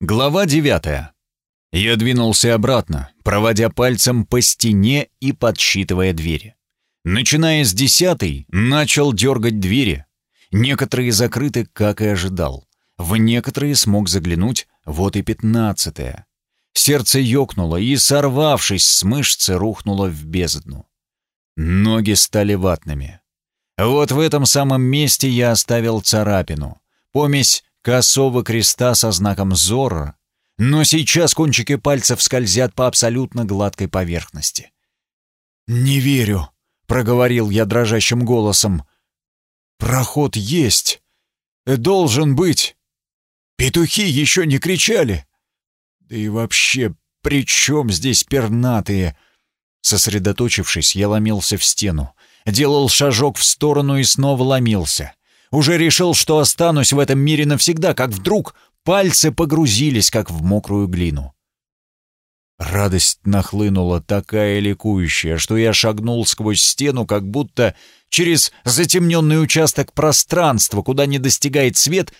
Глава девятая. Я двинулся обратно, проводя пальцем по стене и подсчитывая двери. Начиная с десятой, начал дергать двери. Некоторые закрыты, как и ожидал. В некоторые смог заглянуть, вот и пятнадцатая. Сердце ёкнуло и, сорвавшись с мышцы, рухнуло в бездну. Ноги стали ватными. Вот в этом самом месте я оставил царапину. Помесь косого креста со знаком Зора, но сейчас кончики пальцев скользят по абсолютно гладкой поверхности. «Не верю», — проговорил я дрожащим голосом. «Проход есть. Должен быть. Петухи еще не кричали. Да и вообще, при чем здесь пернатые?» Сосредоточившись, я ломился в стену. Делал шажок в сторону и снова ломился. Уже решил, что останусь в этом мире навсегда, как вдруг пальцы погрузились, как в мокрую глину. Радость нахлынула такая ликующая, что я шагнул сквозь стену, как будто через затемненный участок пространства, куда не достигает свет,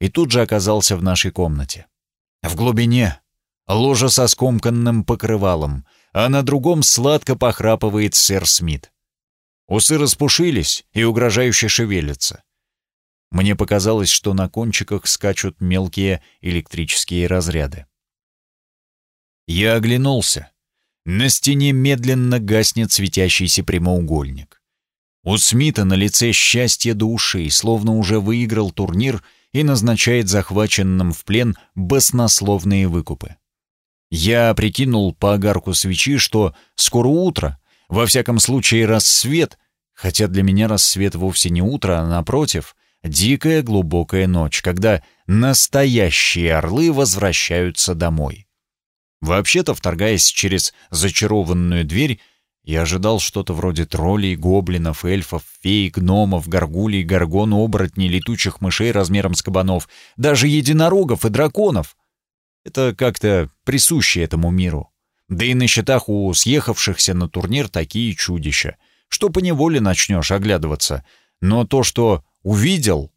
и тут же оказался в нашей комнате. В глубине ложа со скомканным покрывалом, а на другом сладко похрапывает сэр Смит. Усы распушились и угрожающе шевелятся. Мне показалось, что на кончиках скачут мелкие электрические разряды. Я оглянулся. На стене медленно гаснет светящийся прямоугольник. У Смита на лице счастье до ушей, словно уже выиграл турнир и назначает захваченным в плен баснословные выкупы. Я прикинул по огарку свечи, что скоро утро, во всяком случае рассвет, хотя для меня рассвет вовсе не утро, а напротив — Дикая глубокая ночь, когда настоящие орлы возвращаются домой. Вообще-то, вторгаясь через зачарованную дверь, я ожидал что-то вроде троллей, гоблинов, эльфов, фей, гномов, горгулей, горгон, оборотней, летучих мышей размером с кабанов, даже единорогов и драконов. Это как-то присуще этому миру. Да и на счетах у съехавшихся на турнир такие чудища, что поневоле начнешь оглядываться. Но то, что Увидел?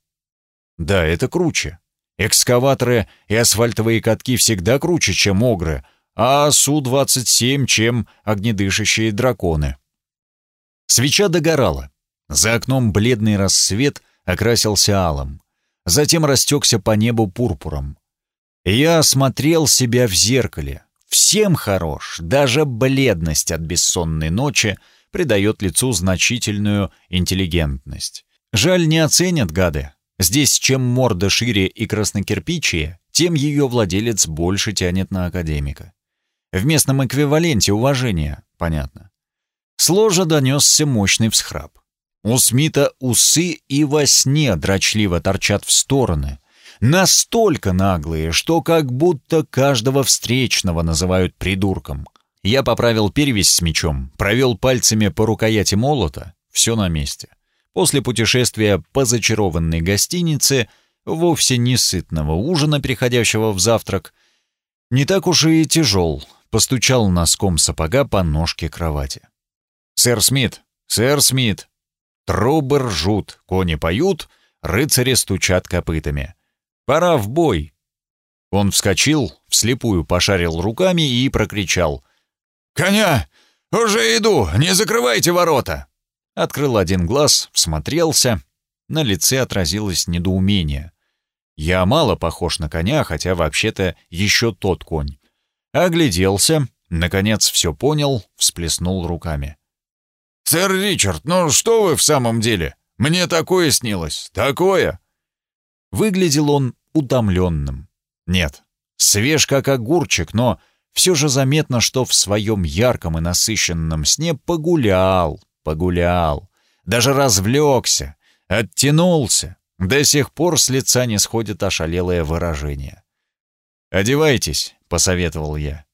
Да, это круче. Экскаваторы и асфальтовые катки всегда круче, чем огры, а Су-27, чем огнедышащие драконы. Свеча догорала. За окном бледный рассвет окрасился алым. Затем растекся по небу пурпуром. Я осмотрел себя в зеркале. Всем хорош, даже бледность от бессонной ночи придает лицу значительную интеллигентность. Жаль, не оценят гады. Здесь чем морда шире и краснокирпичие, тем ее владелец больше тянет на академика. В местном эквиваленте уважения, понятно. С ложа донесся мощный всхрап. У Смита усы и во сне дрочливо торчат в стороны. Настолько наглые, что как будто каждого встречного называют придурком. Я поправил перевязь с мечом, провел пальцами по рукояти молота, все на месте после путешествия по зачарованной гостинице, вовсе не сытного ужина, переходящего в завтрак, не так уж и тяжел, постучал носком сапога по ножке кровати. «Сэр Смит! Сэр Смит!» Трубы ржут, кони поют, рыцари стучат копытами. «Пора в бой!» Он вскочил, вслепую пошарил руками и прокричал. «Коня! Уже иду! Не закрывайте ворота!» Открыл один глаз, всмотрелся. На лице отразилось недоумение. Я мало похож на коня, хотя вообще-то еще тот конь. Огляделся, наконец все понял, всплеснул руками. «Сэр Ричард, ну что вы в самом деле? Мне такое снилось, такое!» Выглядел он утомленным. Нет, свеж как огурчик, но все же заметно, что в своем ярком и насыщенном сне погулял, Погулял, даже развлекся, оттянулся. До сих пор с лица не сходит ошалелое выражение. «Одевайтесь», — посоветовал я.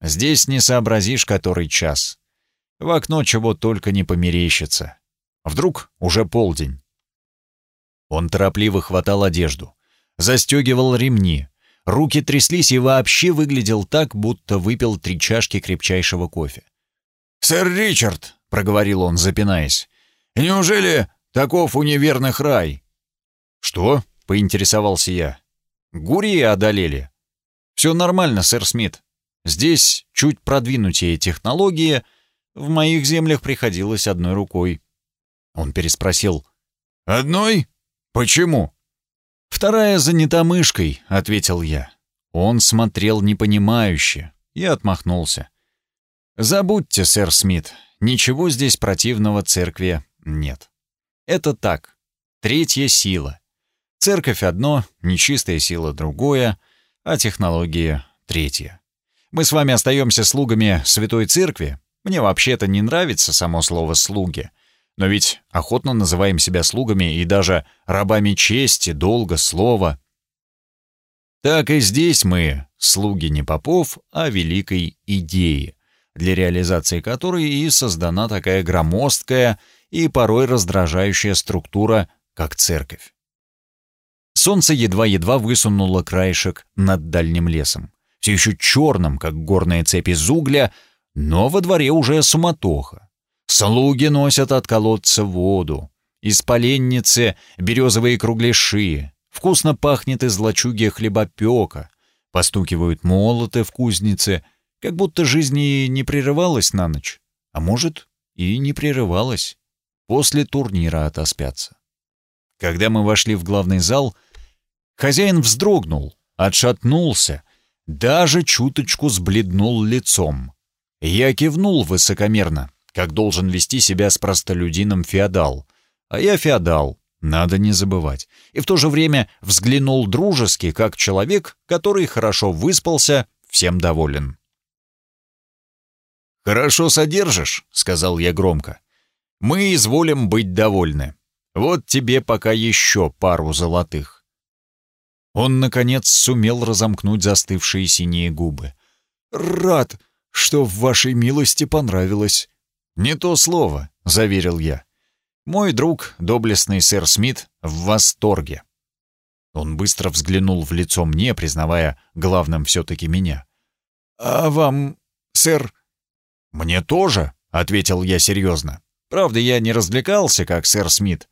«Здесь не сообразишь, который час. В окно чего только не померещится. Вдруг уже полдень». Он торопливо хватал одежду, застегивал ремни, руки тряслись и вообще выглядел так, будто выпил три чашки крепчайшего кофе. «Сэр Ричард!» Проговорил он, запинаясь. «Неужели таков у неверных рай?» «Что?» — поинтересовался я. «Гурии одолели». «Все нормально, сэр Смит. Здесь чуть продвинутее технологии. В моих землях приходилось одной рукой». Он переспросил. «Одной? Почему?» «Вторая занята мышкой», — ответил я. Он смотрел непонимающе. и отмахнулся. «Забудьте, сэр Смит, ничего здесь противного церкви нет. Это так, третья сила. Церковь одно, нечистая сила другое, а технология третья. Мы с вами остаемся слугами Святой Церкви. Мне вообще-то не нравится само слово «слуги», но ведь охотно называем себя слугами и даже рабами чести, долга, слова. Так и здесь мы слуги не попов, а великой идеи, для реализации которой и создана такая громоздкая и порой раздражающая структура, как церковь. Солнце едва-едва высунуло краешек над дальним лесом, все еще черным, как горная цепь из угля, но во дворе уже суматоха. Слуги носят от колодца воду, из поленницы березовые кругляши, вкусно пахнет из лачуги хлебопека, постукивают молоты в кузнице, как будто жизнь и не прерывалась на ночь, а может, и не прерывалась. После турнира отоспятся. Когда мы вошли в главный зал, хозяин вздрогнул, отшатнулся, даже чуточку сбледнул лицом. Я кивнул высокомерно, как должен вести себя с простолюдином феодал. А я феодал, надо не забывать. И в то же время взглянул дружески, как человек, который хорошо выспался, всем доволен. «Хорошо содержишь», — сказал я громко. «Мы изволим быть довольны. Вот тебе пока еще пару золотых». Он, наконец, сумел разомкнуть застывшие синие губы. «Рад, что в вашей милости понравилось». «Не то слово», — заверил я. «Мой друг, доблестный сэр Смит, в восторге». Он быстро взглянул в лицо мне, признавая главным все-таки меня. «А вам, сэр...» «Мне тоже», — ответил я серьезно. Правда, я не развлекался, как сэр Смит.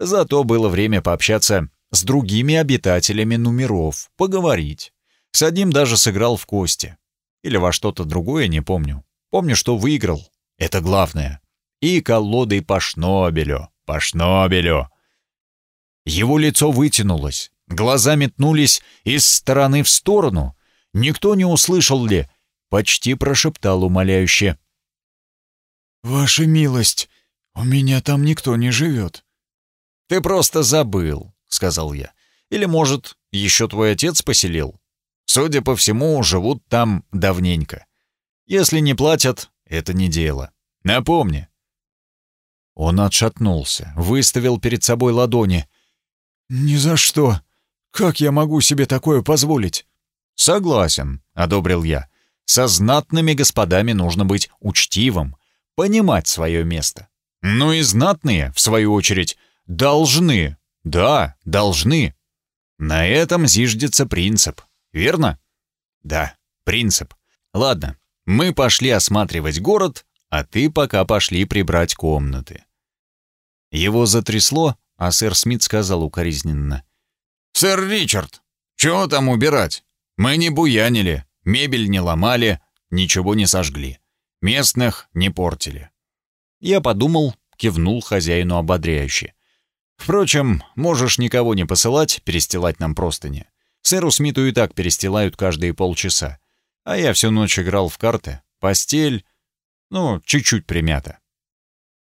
Зато было время пообщаться с другими обитателями номеров, поговорить. С одним даже сыграл в кости. Или во что-то другое, не помню. Помню, что выиграл. Это главное. И колодой по шнобелю, по шнобелю. Его лицо вытянулось, глаза метнулись из стороны в сторону. Никто не услышал ли? Почти прошептал умоляюще. «Ваша милость, у меня там никто не живет». «Ты просто забыл», — сказал я. «Или, может, еще твой отец поселил? Судя по всему, живут там давненько. Если не платят, это не дело. Напомни». Он отшатнулся, выставил перед собой ладони. «Ни за что. Как я могу себе такое позволить?» «Согласен», — одобрил я. «Со знатными господами нужно быть учтивым, понимать свое место. Ну и знатные, в свою очередь, должны, да, должны. На этом зиждется принцип, верно? Да, принцип. Ладно, мы пошли осматривать город, а ты пока пошли прибрать комнаты. Его затрясло, а сэр Смит сказал укоризненно. «Сэр Ричард, чего там убирать? Мы не буянили, мебель не ломали, ничего не сожгли. Местных не портили». Я подумал, кивнул хозяину ободряюще. «Впрочем, можешь никого не посылать, перестилать нам простыни. Сэру Смиту и так перестилают каждые полчаса. А я всю ночь играл в карты, постель, ну, чуть-чуть примята».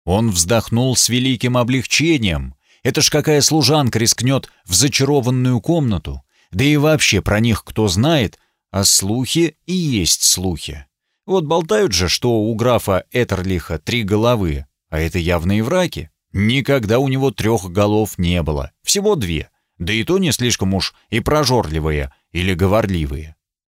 Он вздохнул с великим облегчением. Это ж какая служанка рискнет в зачарованную комнату. Да и вообще про них кто знает, а слухи и есть слухи. Вот болтают же, что у графа Этерлиха три головы, а это явные враки. Никогда у него трех голов не было, всего две, да и то не слишком уж и прожорливые или говорливые.